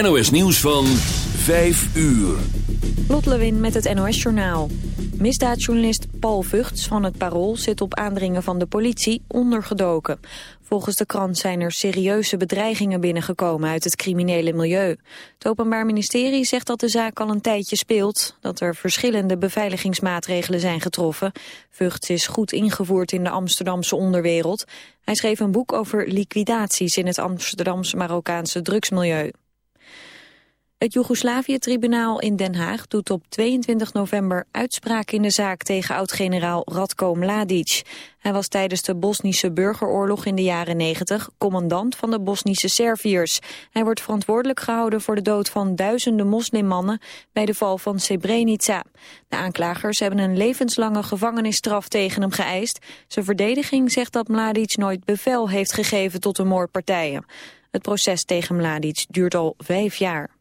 NOS nieuws van 5 uur. Lot Lewin met het NOS Journaal. Misdaadjournalist Paul Vugts van het Parool zit op aandringen van de politie ondergedoken. Volgens de krant zijn er serieuze bedreigingen binnengekomen uit het criminele milieu. Het Openbaar Ministerie zegt dat de zaak al een tijdje speelt, dat er verschillende beveiligingsmaatregelen zijn getroffen. Vugts is goed ingevoerd in de Amsterdamse onderwereld. Hij schreef een boek over liquidaties in het Amsterdamse-Marokkaanse drugsmilieu. Het Joegoslavië-tribunaal in Den Haag doet op 22 november uitspraak in de zaak tegen oud-generaal Radko Mladic. Hij was tijdens de Bosnische burgeroorlog in de jaren 90 commandant van de Bosnische Serviërs. Hij wordt verantwoordelijk gehouden voor de dood van duizenden moslimmannen bij de val van Srebrenica. De aanklagers hebben een levenslange gevangenisstraf tegen hem geëist. Zijn verdediging zegt dat Mladic nooit bevel heeft gegeven tot de moordpartijen. Het proces tegen Mladic duurt al vijf jaar.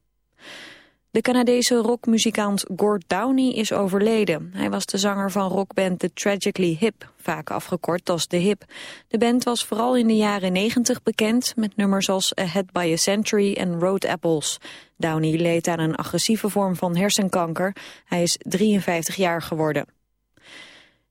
De Canadese rockmuzikant Gord Downey is overleden. Hij was de zanger van rockband The Tragically Hip, vaak afgekort als The Hip. De band was vooral in de jaren 90 bekend met nummers als Head by a Century en Road Apples. Downey leed aan een agressieve vorm van hersenkanker. Hij is 53 jaar geworden.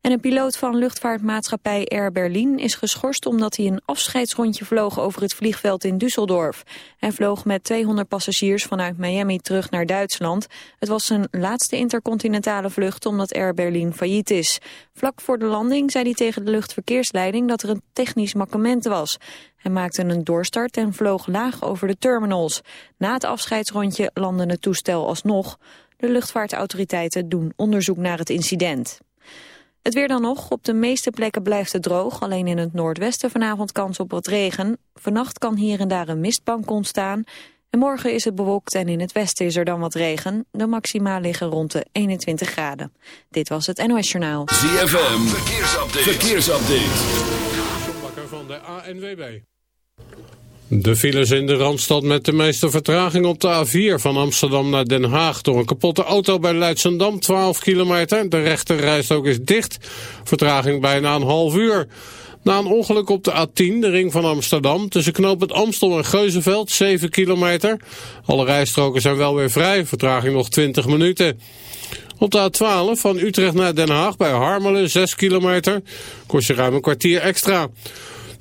En een piloot van luchtvaartmaatschappij Air Berlin is geschorst omdat hij een afscheidsrondje vloog over het vliegveld in Düsseldorf. Hij vloog met 200 passagiers vanuit Miami terug naar Duitsland. Het was zijn laatste intercontinentale vlucht omdat Air Berlin failliet is. Vlak voor de landing zei hij tegen de luchtverkeersleiding dat er een technisch mankement was. Hij maakte een doorstart en vloog laag over de terminals. Na het afscheidsrondje landde het toestel alsnog. De luchtvaartautoriteiten doen onderzoek naar het incident. Het weer dan nog. Op de meeste plekken blijft het droog. Alleen in het noordwesten vanavond kans op wat regen. Vannacht kan hier en daar een mistbank ontstaan. En morgen is het bewolkt en in het westen is er dan wat regen. De maxima liggen rond de 21 graden. Dit was het NOS Journaal. ZFM, verkeersupdate. verkeersupdate. van de ANWB. De files in de Randstad met de meeste vertraging op de A4 van Amsterdam naar Den Haag. Door een kapotte auto bij Leidsendam, 12 kilometer. De rechterrijstrook is dicht. Vertraging bijna een half uur. Na een ongeluk op de A10, de ring van Amsterdam, tussen knoop het Amstel en Geuzenveld, 7 kilometer. Alle rijstroken zijn wel weer vrij, vertraging nog 20 minuten. Op de A12 van Utrecht naar Den Haag bij Harmelen, 6 kilometer, kost je ruim een kwartier extra.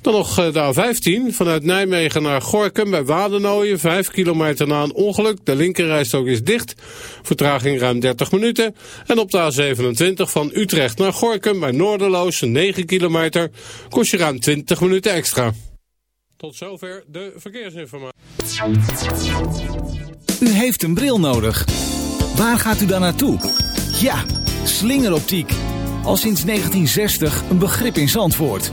Dan nog eh, de A15 vanuit Nijmegen naar Gorkum bij Wadernooien. 5 kilometer na een ongeluk. De linkerrijstrook is dicht. Vertraging ruim 30 minuten. En op de A27 van Utrecht naar Gorkum bij Noorderloos 9 kilometer. Kost je ruim 20 minuten extra. Tot zover de verkeersinformatie. U heeft een bril nodig. Waar gaat u dan naartoe? Ja, slingeroptiek. Al sinds 1960 een begrip in Zandvoort.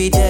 every day.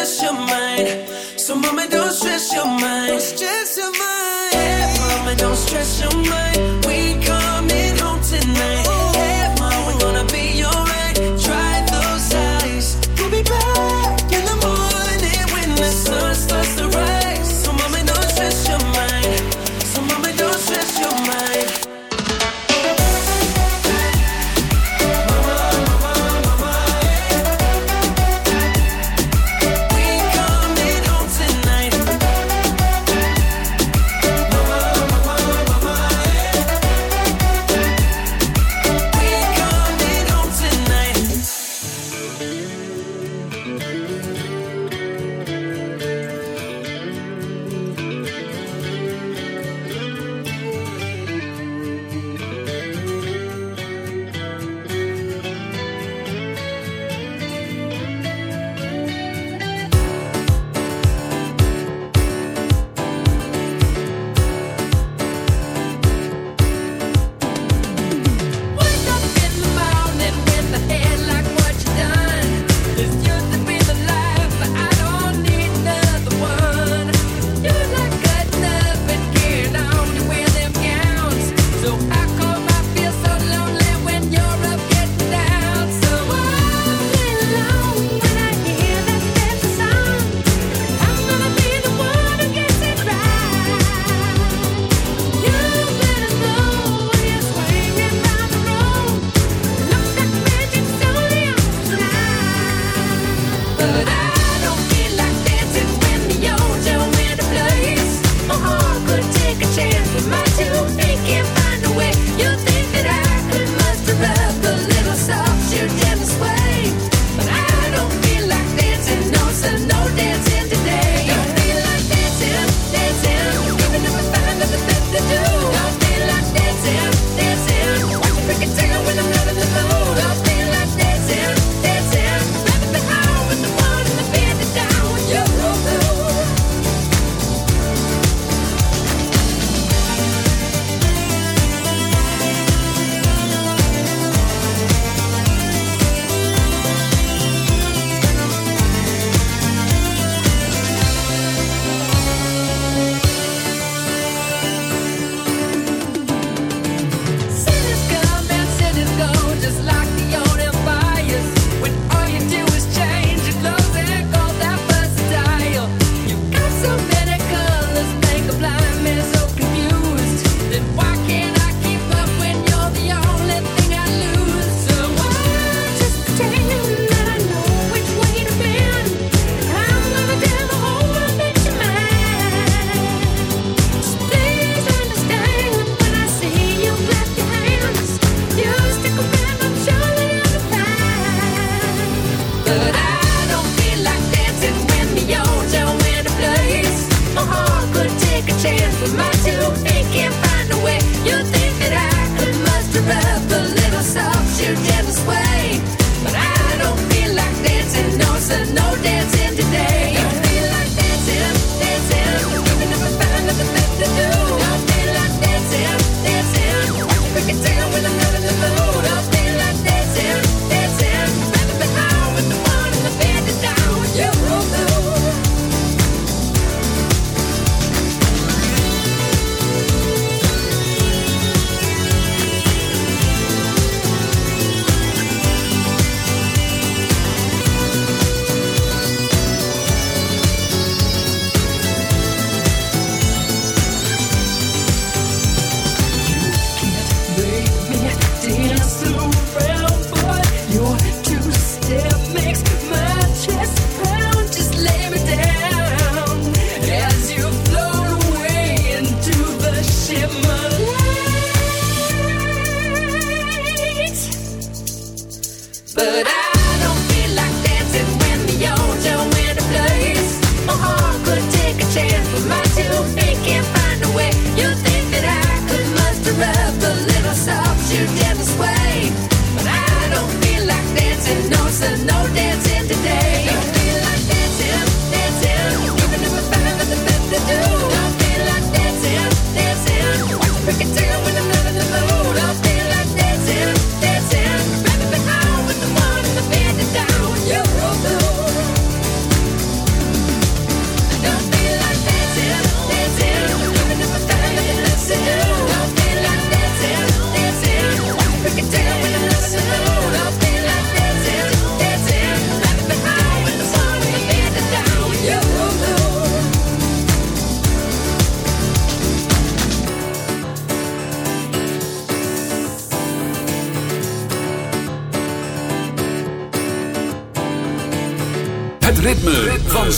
your mind.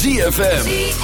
ZFM.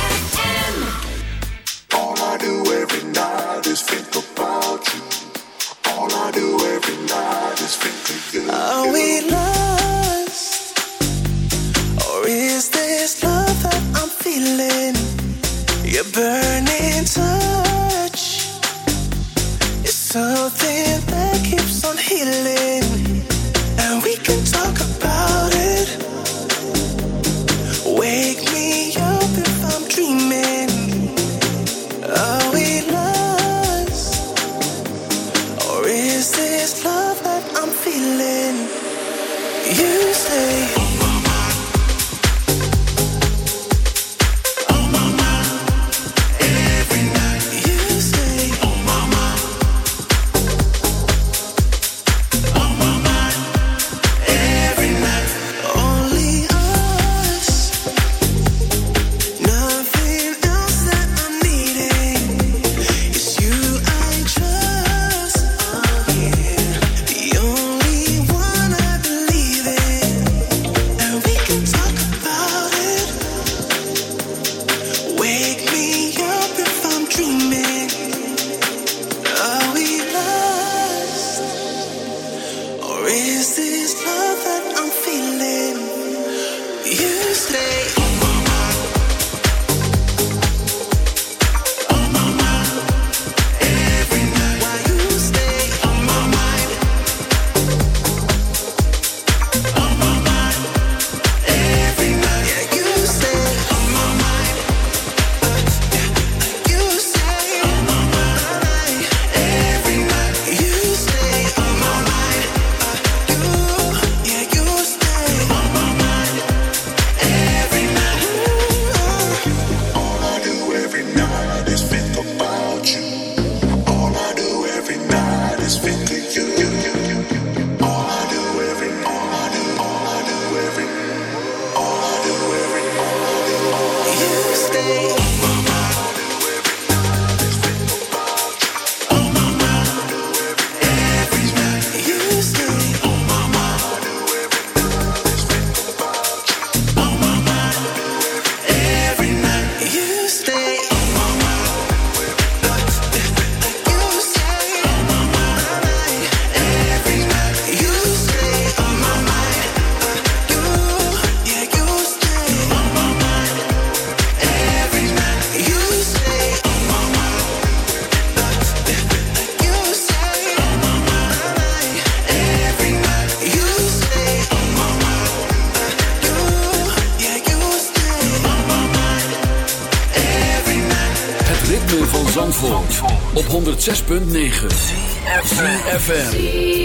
106.9 FM.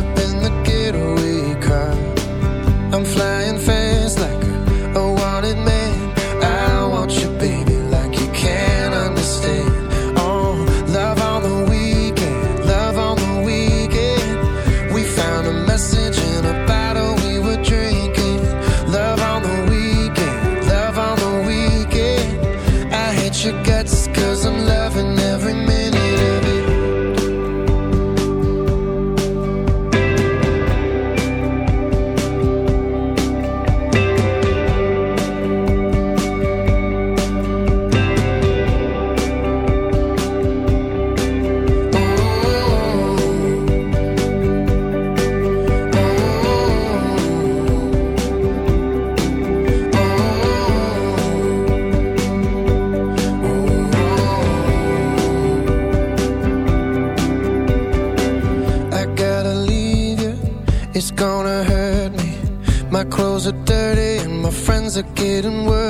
up in the getaway car. I'm flying fast. are getting worse.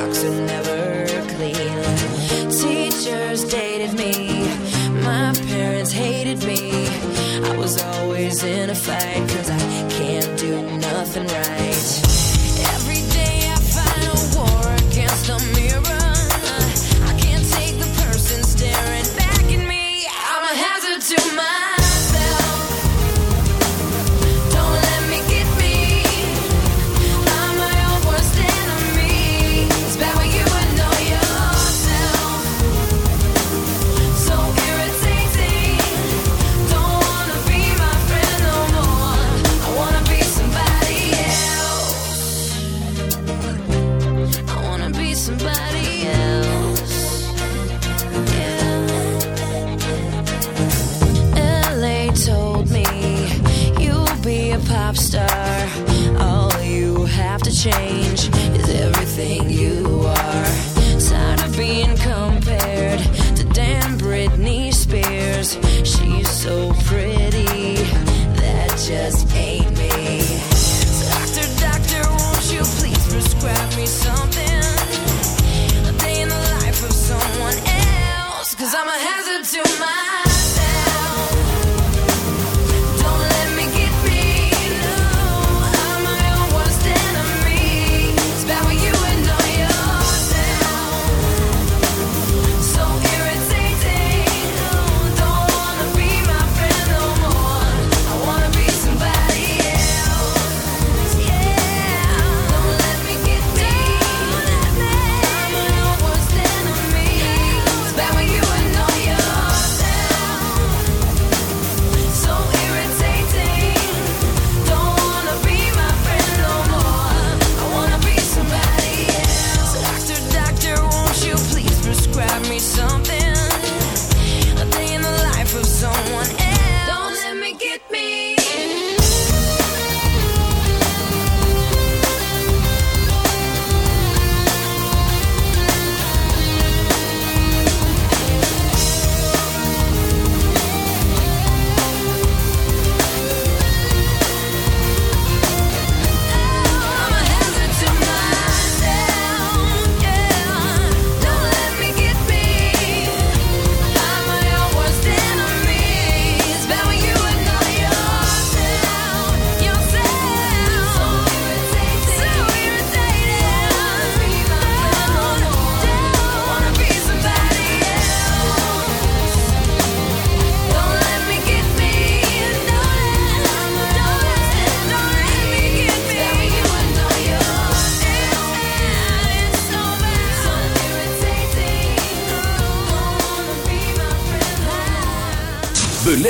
socks never clean. Teachers dated me, my parents hated me. I was always in a fight, cause I can't do nothing right.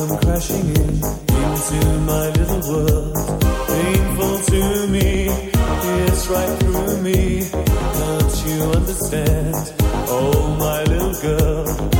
come crashing in into my little world. Painful to me, it's right through me. Don't you understand? Oh, my little girl.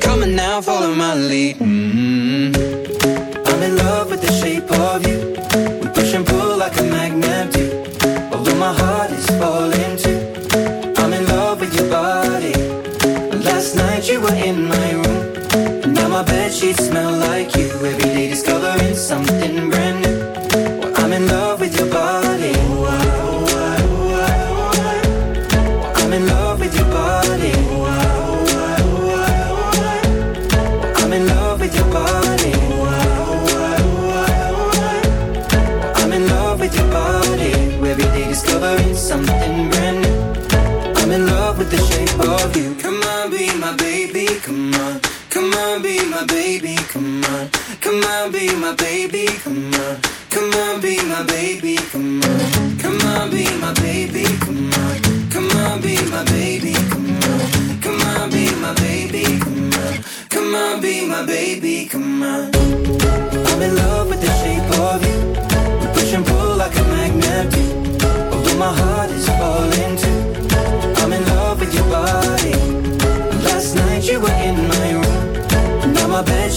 Come, on now, follow my lead. mm I'm in love with the shape of you. We push and pull like a magnet do. Although my heart is falling too. I'm in love with your body. Last night you were in my room. Now my bed sheets smell like you.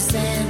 understand.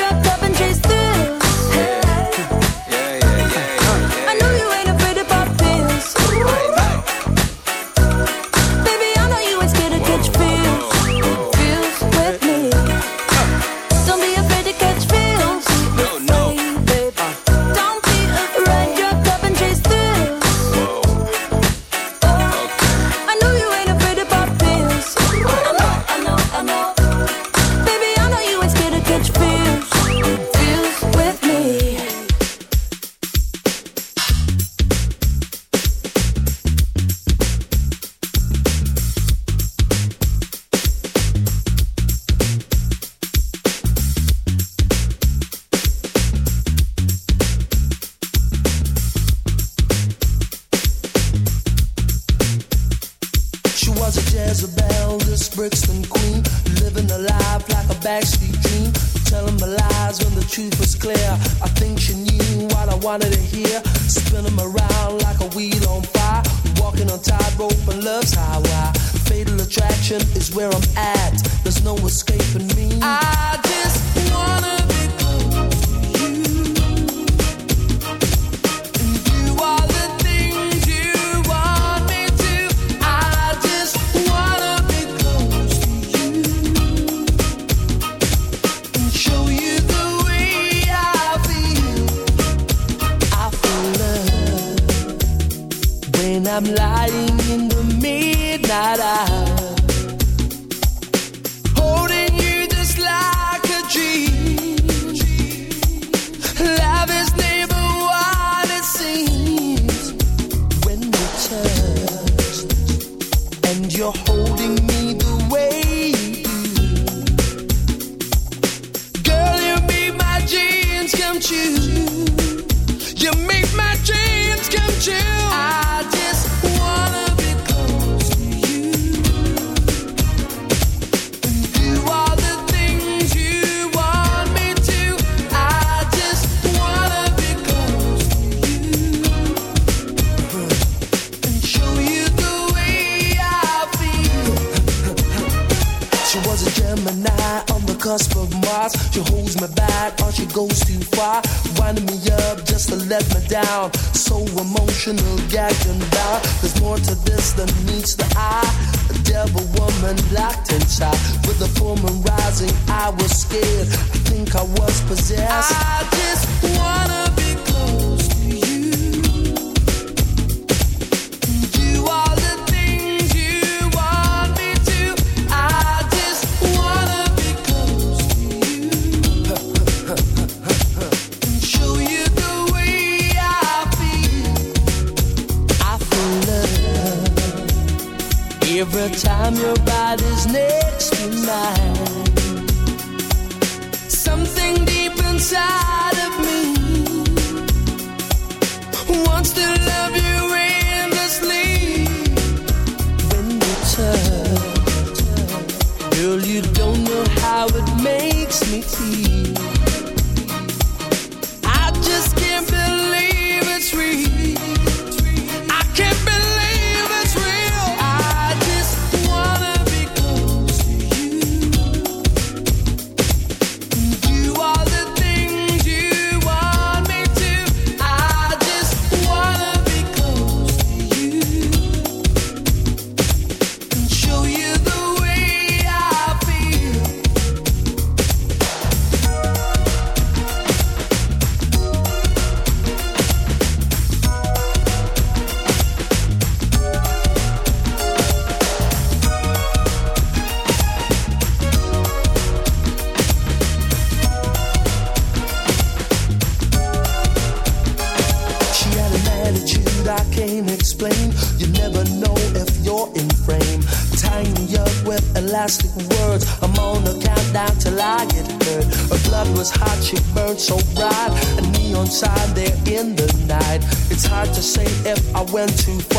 well too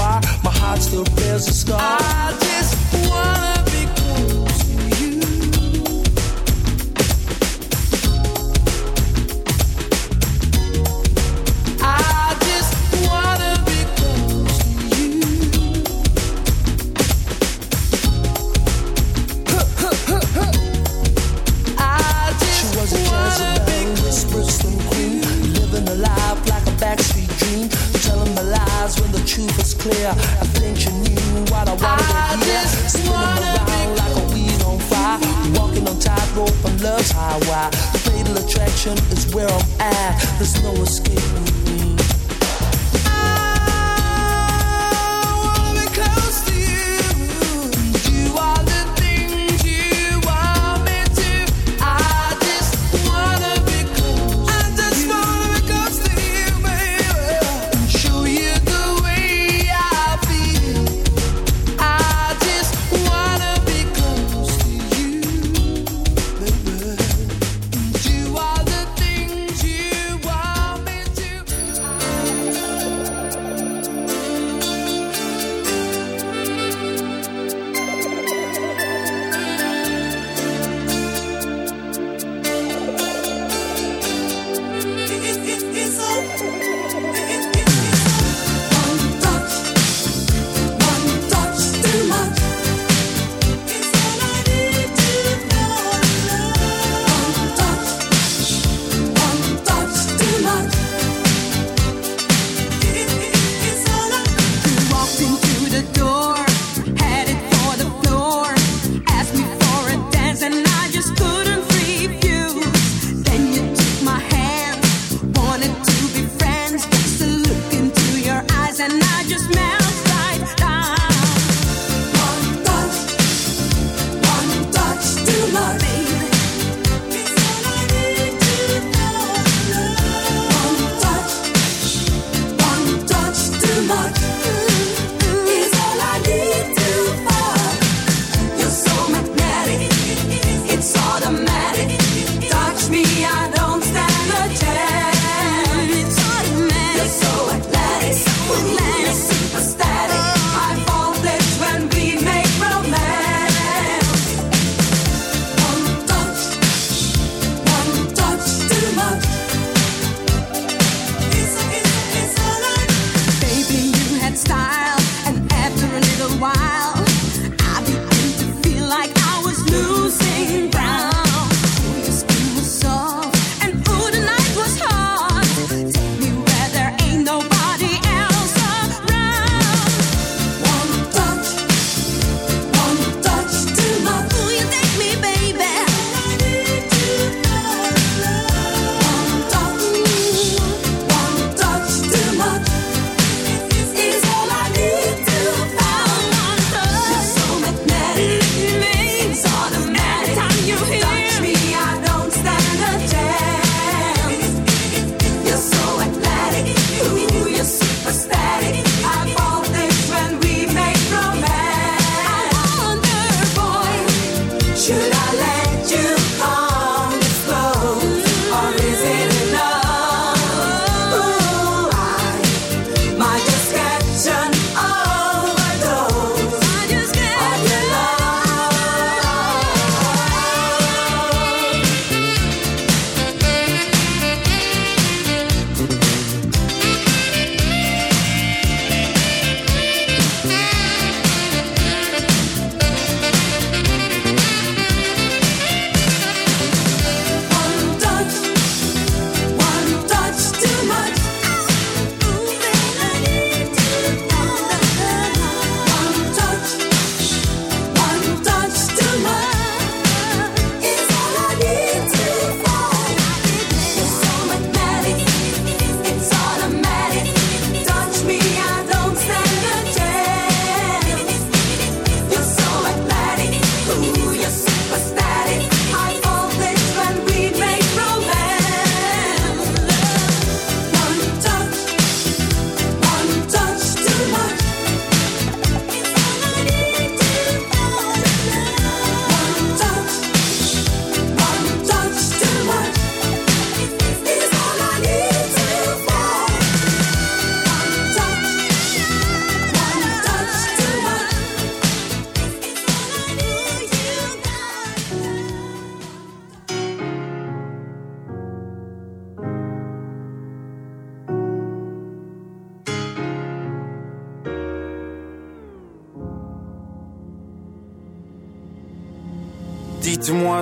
sing.